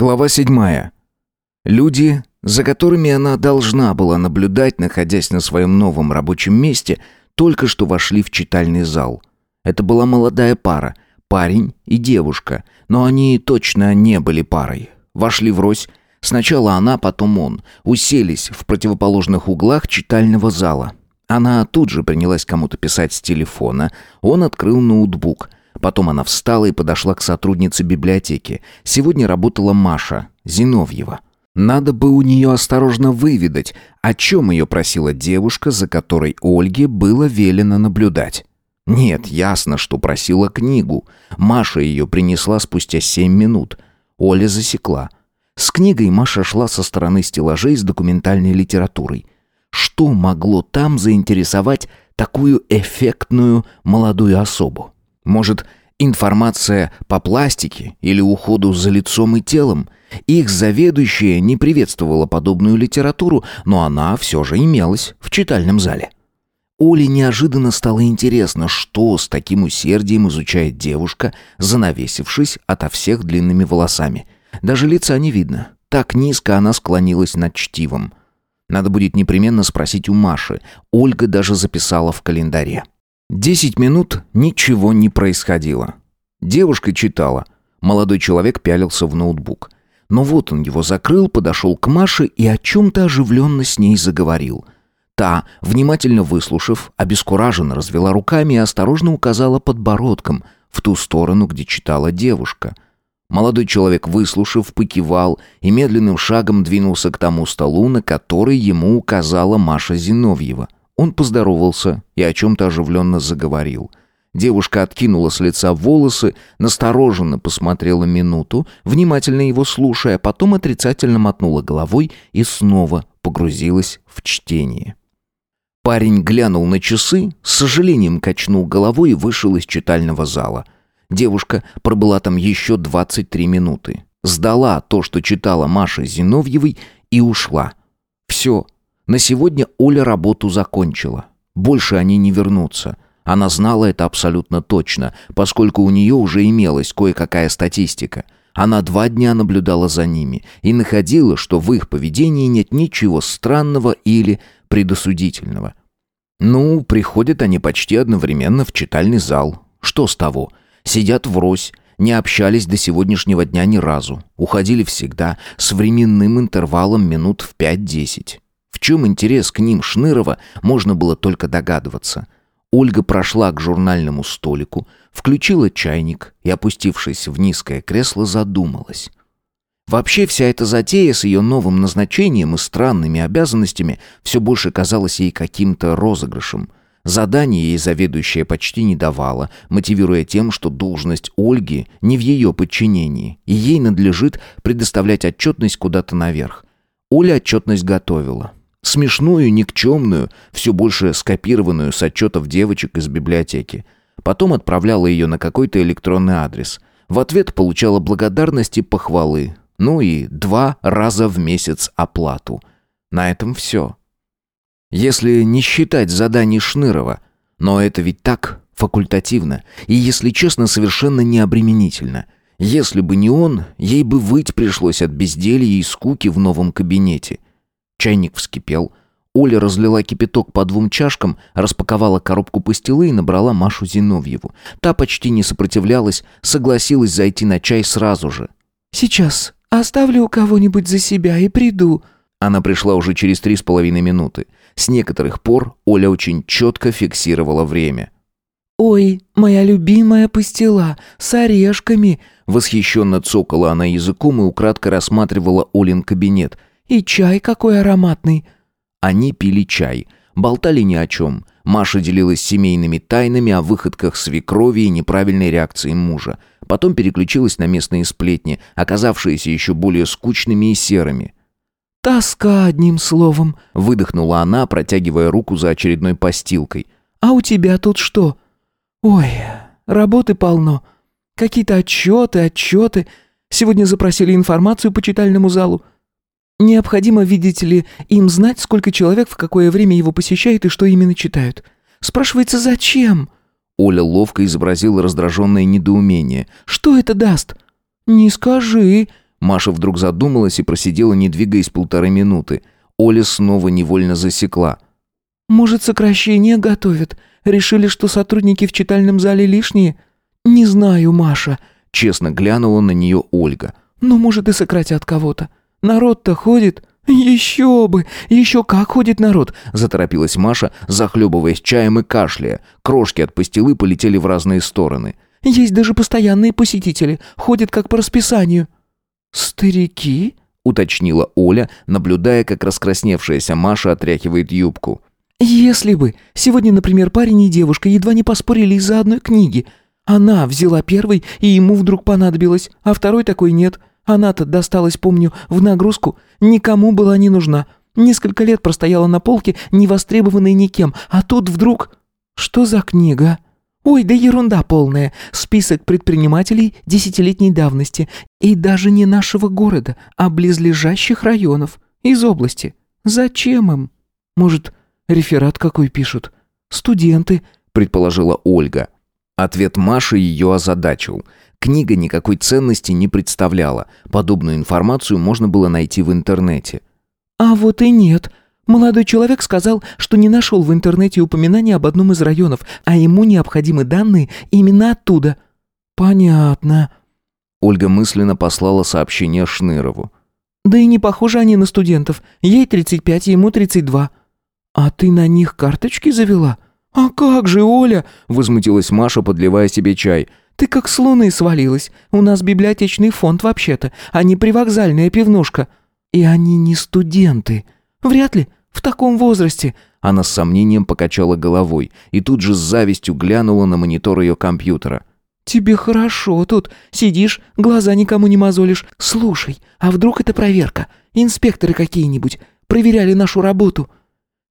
Глава седьмая. Люди, за которыми она должна была наблюдать, находясь на своем новом рабочем месте, только что вошли в читальный зал. Это была молодая пара, парень и девушка, но они точно не были парой. Вошли врозь, сначала она, потом он, уселись в противоположных углах читального зала. Она тут же принялась кому-то писать с телефона, он открыл ноутбук – Потом она встала и подошла к сотруднице библиотеки. Сегодня работала Маша Зиновьева. Надо бы у нее осторожно выведать, о чем ее просила девушка, за которой Ольге было велено наблюдать. Нет, ясно, что просила книгу. Маша ее принесла спустя семь минут. Оля засекла. С книгой Маша шла со стороны стеллажей с документальной литературой. Что могло там заинтересовать такую эффектную молодую особу? Может, информация по пластике или уходу за лицом и телом? Их заведующая не приветствовала подобную литературу, но она все же имелась в читальном зале. Оле неожиданно стало интересно, что с таким усердием изучает девушка, занавесившись ото всех длинными волосами. Даже лица не видно. Так низко она склонилась над чтивом. Надо будет непременно спросить у Маши. Ольга даже записала в календаре. Десять минут ничего не происходило. Девушка читала. Молодой человек пялился в ноутбук. Но вот он его закрыл, подошел к Маше и о чем-то оживленно с ней заговорил. Та, внимательно выслушав, обескураженно развела руками и осторожно указала подбородком в ту сторону, где читала девушка. Молодой человек, выслушав, покивал и медленным шагом двинулся к тому столу, на который ему указала Маша Зиновьева. Он поздоровался и о чем-то оживленно заговорил. Девушка откинула с лица волосы, настороженно посмотрела минуту, внимательно его слушая, а потом отрицательно мотнула головой и снова погрузилась в чтение. Парень глянул на часы, с сожалением качнул головой и вышел из читального зала. Девушка пробыла там еще 23 минуты. Сдала то, что читала Маша Зиновьевой, и ушла. Все, на сегодня Оля работу закончила. Больше они не вернутся. Она знала это абсолютно точно, поскольку у нее уже имелась кое-какая статистика. Она два дня наблюдала за ними и находила, что в их поведении нет ничего странного или предосудительного. Ну, приходят они почти одновременно в читальный зал. Что с того? Сидят врозь, не общались до сегодняшнего дня ни разу. Уходили всегда, с временным интервалом минут в пять-десять. В чем интерес к ним Шнырова, можно было только догадываться. Ольга прошла к журнальному столику, включила чайник и, опустившись в низкое кресло, задумалась. Вообще вся эта затея с ее новым назначением и странными обязанностями все больше казалась ей каким-то розыгрышем. Задание ей заведующая почти не давала, мотивируя тем, что должность Ольги не в ее подчинении, и ей надлежит предоставлять отчетность куда-то наверх. Оля отчетность готовила. Смешную, никчемную, все больше скопированную с отчетов девочек из библиотеки. Потом отправляла ее на какой-то электронный адрес. В ответ получала благодарность и похвалы. Ну и два раза в месяц оплату. На этом все. Если не считать заданий Шнырова. Но это ведь так, факультативно. И, если честно, совершенно необременительно. Если бы не он, ей бы выть пришлось от безделья и скуки в новом кабинете. Чайник вскипел. Оля разлила кипяток по двум чашкам, распаковала коробку пастилы и набрала Машу Зиновьеву. Та почти не сопротивлялась, согласилась зайти на чай сразу же. «Сейчас оставлю у кого-нибудь за себя и приду». Она пришла уже через три с половиной минуты. С некоторых пор Оля очень четко фиксировала время. «Ой, моя любимая пастила, с орешками!» Восхищенно цокала она языком и украдко рассматривала Олин кабинет – и чай какой ароматный!» Они пили чай, болтали ни о чем. Маша делилась семейными тайнами о выходках свекрови и неправильной реакции мужа. Потом переключилась на местные сплетни, оказавшиеся еще более скучными и серыми. «Тоска, одним словом», — выдохнула она, протягивая руку за очередной постилкой. «А у тебя тут что?» «Ой, работы полно. Какие-то отчеты, отчеты. Сегодня запросили информацию по читальному залу. Необходимо, видите ли, им знать, сколько человек в какое время его посещает и что именно читают. Спрашивается, зачем? Оля ловко изобразила раздраженное недоумение. Что это даст? Не скажи. Маша вдруг задумалась и просидела, не двигаясь полторы минуты. Оля снова невольно засекла. «Может, сокращение готовят? Решили, что сотрудники в читальном зале лишние?» «Не знаю, Маша», — честно глянула на нее Ольга. «Но, может, и сократят кого-то. Народ-то ходит». «Еще бы! Еще как ходит народ!» – заторопилась Маша, захлебываясь чаем и кашляя. Крошки от пастилы полетели в разные стороны. «Есть даже постоянные посетители. Ходят как по расписанию». «Старики?» — уточнила Оля, наблюдая, как раскрасневшаяся Маша отряхивает юбку. «Если бы. Сегодня, например, парень и девушка едва не поспорили из-за одной книги. Она взяла первый, и ему вдруг понадобилось, а второй такой нет. Она-то досталась, помню, в нагрузку. Никому была не нужна. Несколько лет простояла на полке, не востребованной никем, а тут вдруг... Что за книга?» «Ой, да ерунда полная. Список предпринимателей десятилетней давности. И даже не нашего города, а близлежащих районов. Из области. Зачем им? Может, реферат какой пишут? Студенты», — предположила Ольга. Ответ Маши ее озадачил. Книга никакой ценности не представляла. Подобную информацию можно было найти в интернете. «А вот и нет», Молодой человек сказал, что не нашел в интернете упоминания об одном из районов, а ему необходимы данные именно оттуда. Понятно. Ольга мысленно послала сообщение Шнырову. Да и не похожи они на студентов. Ей 35, ему 32. А ты на них карточки завела? А как же, Оля? возмутилась Маша, подливая себе чай. Ты как с луны свалилась. У нас библиотечный фонд вообще-то, а не привокзальная пивнушка. И они не студенты. Вряд ли. В таком возрасте...» Она с сомнением покачала головой и тут же с завистью глянула на монитор ее компьютера. «Тебе хорошо тут. Сидишь, глаза никому не мозолишь. Слушай, а вдруг это проверка? Инспекторы какие-нибудь проверяли нашу работу?»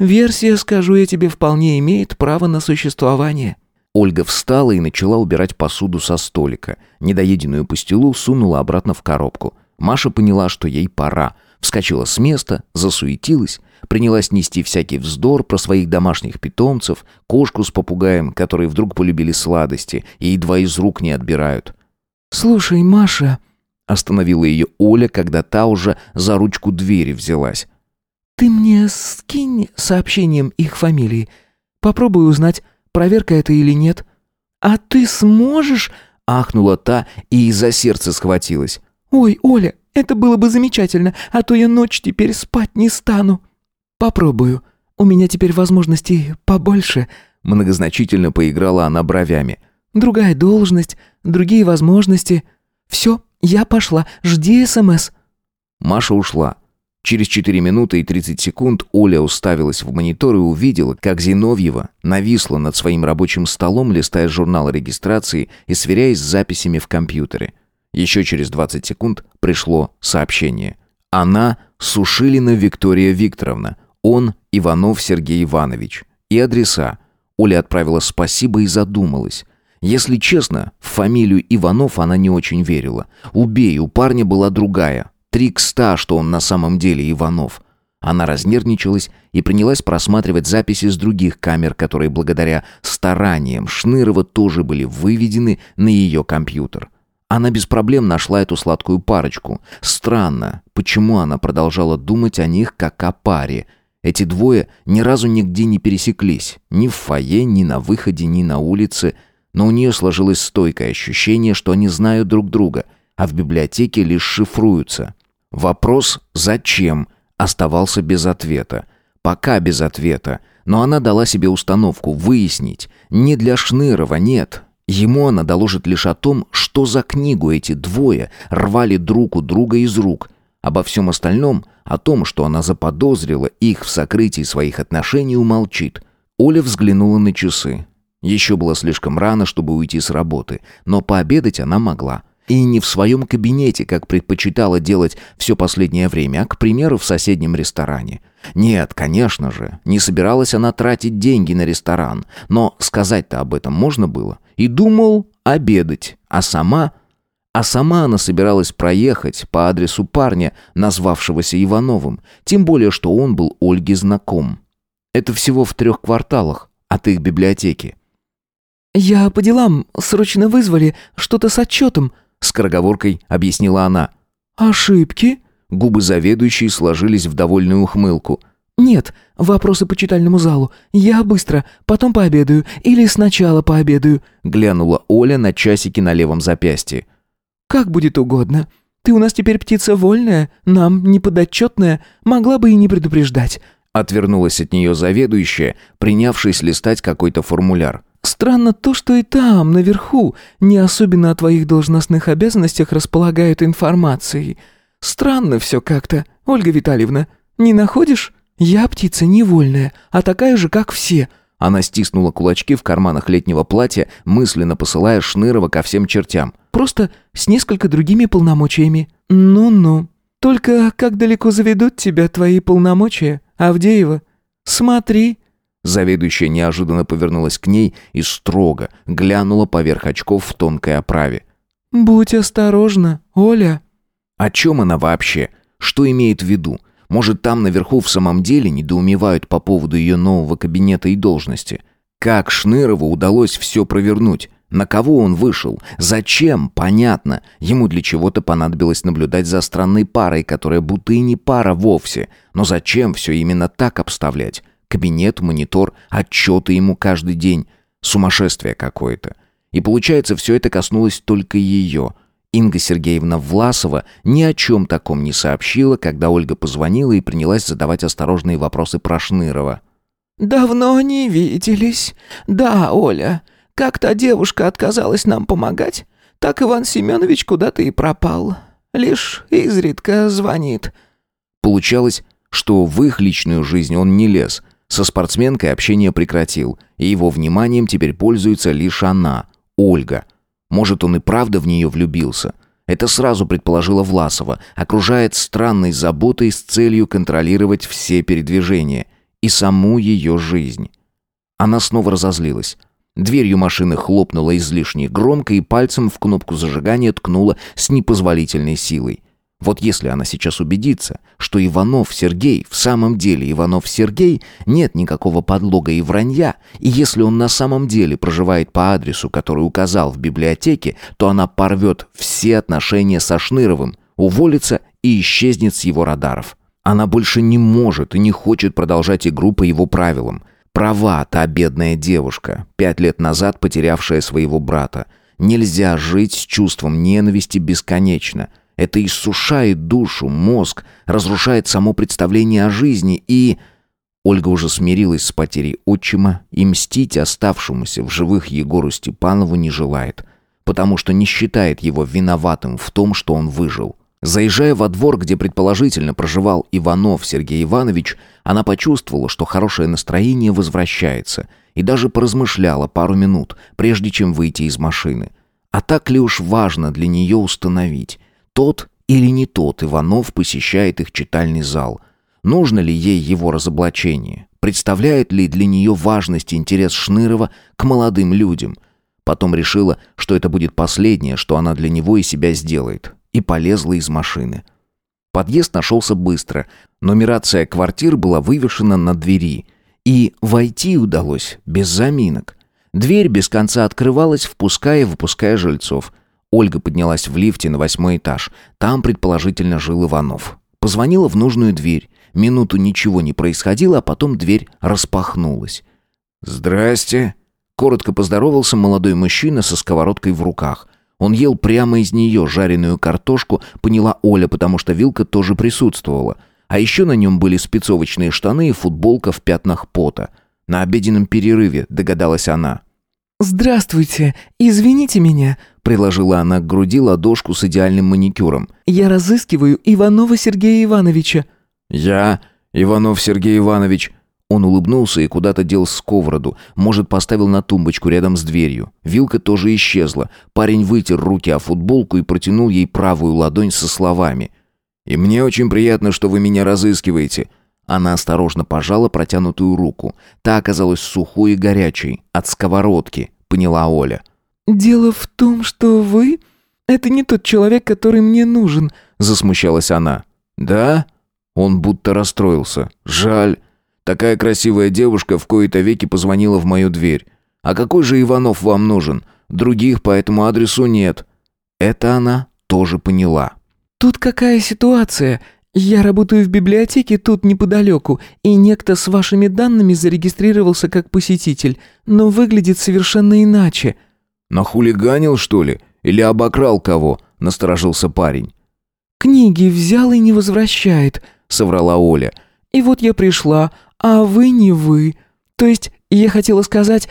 «Версия, скажу я тебе, вполне имеет право на существование». Ольга встала и начала убирать посуду со столика. Недоеденную пастилу сунула обратно в коробку. Маша поняла, что ей пора. Вскочила с места, засуетилась, принялась нести всякий вздор про своих домашних питомцев, кошку с попугаем, которые вдруг полюбили сладости и едва из рук не отбирают. «Слушай, Маша...» Остановила ее Оля, когда та уже за ручку двери взялась. «Ты мне скинь сообщением их фамилии. Попробуй узнать, проверка это или нет». «А ты сможешь...» — ахнула та и за сердце схватилась. «Ой, Оля, это было бы замечательно, а то я ночь теперь спать не стану. Попробую. У меня теперь возможностей побольше. Многозначительно поиграла она бровями. Другая должность, другие возможности. Все, я пошла. Жди СМС. Маша ушла. Через 4 минуты и 30 секунд Оля уставилась в монитор и увидела, как Зиновьева нависла над своим рабочим столом, листая журнал регистрации и сверяясь с записями в компьютере. Еще через 20 секунд пришло сообщение. Она Сушилина Виктория Викторовна, он Иванов Сергей Иванович. И адреса. Оля отправила спасибо и задумалась. Если честно, в фамилию Иванов она не очень верила. Убей, у парня была другая. Три к ста, что он на самом деле Иванов. Она разнервничалась и принялась просматривать записи с других камер, которые благодаря стараниям Шнырова тоже были выведены на ее компьютер. Она без проблем нашла эту сладкую парочку. Странно, почему она продолжала думать о них как о паре. Эти двое ни разу нигде не пересеклись. Ни в фойе, ни на выходе, ни на улице. Но у нее сложилось стойкое ощущение, что они знают друг друга, а в библиотеке лишь шифруются. Вопрос «зачем?» оставался без ответа. Пока без ответа. Но она дала себе установку выяснить. Не для Шнырова, нет. Ему она доложит лишь о том, что за книгу эти двое рвали друг у друга из рук. Обо всем остальном, о том, что она заподозрила их в сокрытии своих отношений, умолчит. Оля взглянула на часы. Еще было слишком рано, чтобы уйти с работы, но пообедать она могла. И не в своем кабинете, как предпочитала делать все последнее время, а, к примеру, в соседнем ресторане. Нет, конечно же, не собиралась она тратить деньги на ресторан, но сказать-то об этом можно было. И думал обедать, а сама... А сама она собиралась проехать по адресу парня, назвавшегося Ивановым, тем более, что он был Ольге знаком. Это всего в трех кварталах от их библиотеки. «Я по делам, срочно вызвали, что-то с отчетом», — скороговоркой объяснила она. «Ошибки?» Губы заведующей сложились в довольную ухмылку. «Нет, вопросы по читальному залу. Я быстро, потом пообедаю. Или сначала пообедаю», — глянула Оля на часики на левом запястье. «Как будет угодно. Ты у нас теперь птица вольная, нам неподотчетная, могла бы и не предупреждать». Отвернулась от нее заведующая, принявшись листать какой-то формуляр. «Странно то, что и там, наверху, не особенно о твоих должностных обязанностях располагают информацией. Странно все как-то, Ольга Витальевна. Не находишь? Я птица невольная, а такая же, как все». Она стиснула кулачки в карманах летнего платья, мысленно посылая Шнырова ко всем чертям. «Просто с несколько другими полномочиями. Ну-ну. Только как далеко заведут тебя твои полномочия, Авдеева? Смотри». Заведующая неожиданно повернулась к ней и строго глянула поверх очков в тонкой оправе. «Будь осторожна, Оля». О чем она вообще? Что имеет в виду? Может, там наверху в самом деле недоумевают по поводу ее нового кабинета и должности? Как Шнырову удалось все провернуть? На кого он вышел? Зачем? Понятно. Ему для чего-то понадобилось наблюдать за странной парой, которая будто и не пара вовсе. Но зачем все именно так обставлять? Кабинет, монитор, отчеты ему каждый день. Сумасшествие какое-то. И получается, все это коснулось только ее. Инга Сергеевна Власова ни о чем таком не сообщила, когда Ольга позвонила и принялась задавать осторожные вопросы про Шнырова. «Давно не виделись. Да, Оля. Как та девушка отказалась нам помогать, так Иван Семенович куда-то и пропал. Лишь изредка звонит». Получалось, что в их личную жизнь он не лез. Со спортсменкой общение прекратил, и его вниманием теперь пользуется лишь она, Ольга – может, он и правда в нее влюбился? Это сразу предположила Власова, окружает странной заботой с целью контролировать все передвижения и саму ее жизнь. Она снова разозлилась. Дверью машины хлопнула излишне громко и пальцем в кнопку зажигания ткнула с непозволительной силой. Вот если она сейчас убедится, что Иванов Сергей в самом деле Иванов Сергей, нет никакого подлога и вранья, и если он на самом деле проживает по адресу, который указал в библиотеке, то она порвет все отношения со Шныровым, уволится и исчезнет с его радаров. Она больше не может и не хочет продолжать игру по его правилам. Права та бедная девушка, пять лет назад потерявшая своего брата. Нельзя жить с чувством ненависти бесконечно – это иссушает душу, мозг, разрушает само представление о жизни и... Ольга уже смирилась с потерей отчима и мстить оставшемуся в живых Егору Степанову не желает, потому что не считает его виноватым в том, что он выжил. Заезжая во двор, где предположительно проживал Иванов Сергей Иванович, она почувствовала, что хорошее настроение возвращается, и даже поразмышляла пару минут, прежде чем выйти из машины. А так ли уж важно для нее установить, тот или не тот Иванов посещает их читальный зал. Нужно ли ей его разоблачение? Представляет ли для нее важность и интерес Шнырова к молодым людям? Потом решила, что это будет последнее, что она для него и себя сделает. И полезла из машины. Подъезд нашелся быстро. Нумерация квартир была вывешена на двери. И войти удалось без заминок. Дверь без конца открывалась, впуская и выпуская жильцов. Ольга поднялась в лифте на восьмой этаж. Там, предположительно, жил Иванов. Позвонила в нужную дверь. Минуту ничего не происходило, а потом дверь распахнулась. «Здрасте!» Коротко поздоровался молодой мужчина со сковородкой в руках. Он ел прямо из нее жареную картошку, поняла Оля, потому что вилка тоже присутствовала. А еще на нем были спецовочные штаны и футболка в пятнах пота. На обеденном перерыве, догадалась она. «Здравствуйте, извините меня», — приложила она к груди ладошку с идеальным маникюром. «Я разыскиваю Иванова Сергея Ивановича». «Я? Иванов Сергей Иванович?» Он улыбнулся и куда-то дел сковороду, может, поставил на тумбочку рядом с дверью. Вилка тоже исчезла. Парень вытер руки о футболку и протянул ей правую ладонь со словами. «И мне очень приятно, что вы меня разыскиваете». Она осторожно пожала протянутую руку. Та оказалась сухой и горячей, от сковородки, поняла Оля. «Дело в том, что вы... Это не тот человек, который мне нужен», засмущалась она. «Да?» Он будто расстроился. «Жаль. Такая красивая девушка в кои-то веки позвонила в мою дверь. А какой же Иванов вам нужен? Других по этому адресу нет». Это она тоже поняла. тут какая ситуация? Я работаю в библиотеке тут неподалеку, и некто с вашими данными зарегистрировался как посетитель, но выглядит совершенно иначе». «Нахулиганил, что ли? Или обокрал кого?» — насторожился парень. «Книги взял и не возвращает», — соврала Оля. «И вот я пришла, а вы не вы. То есть я хотела сказать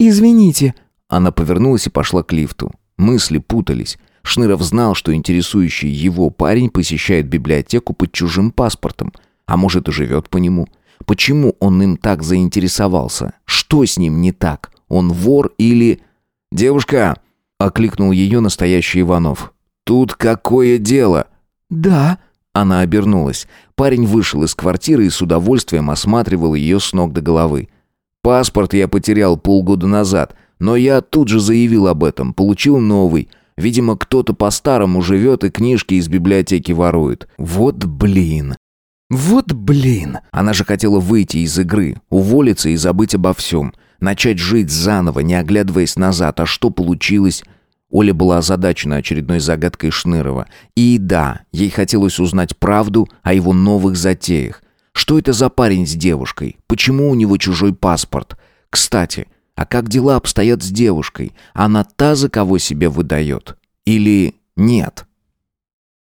«извините». Она повернулась и пошла к лифту. Мысли путались. Шныров знал, что интересующий его парень посещает библиотеку под чужим паспортом. А может и живет по нему. Почему он им так заинтересовался? Что с ним не так? Он вор или... «Девушка!» — окликнул ее настоящий Иванов. «Тут какое дело?» «Да». Она обернулась. Парень вышел из квартиры и с удовольствием осматривал ее с ног до головы. «Паспорт я потерял полгода назад, но я тут же заявил об этом, получил новый. Видимо, кто-то по-старому живет и книжки из библиотеки ворует. Вот блин. Вот блин. Она же хотела выйти из игры, уволиться и забыть обо всем. Начать жить заново, не оглядываясь назад. А что получилось? Оля была озадачена очередной загадкой Шнырова. И да, ей хотелось узнать правду о его новых затеях. Что это за парень с девушкой? Почему у него чужой паспорт? Кстати, а как дела обстоят с девушкой? Она та, за кого себе выдает? Или нет?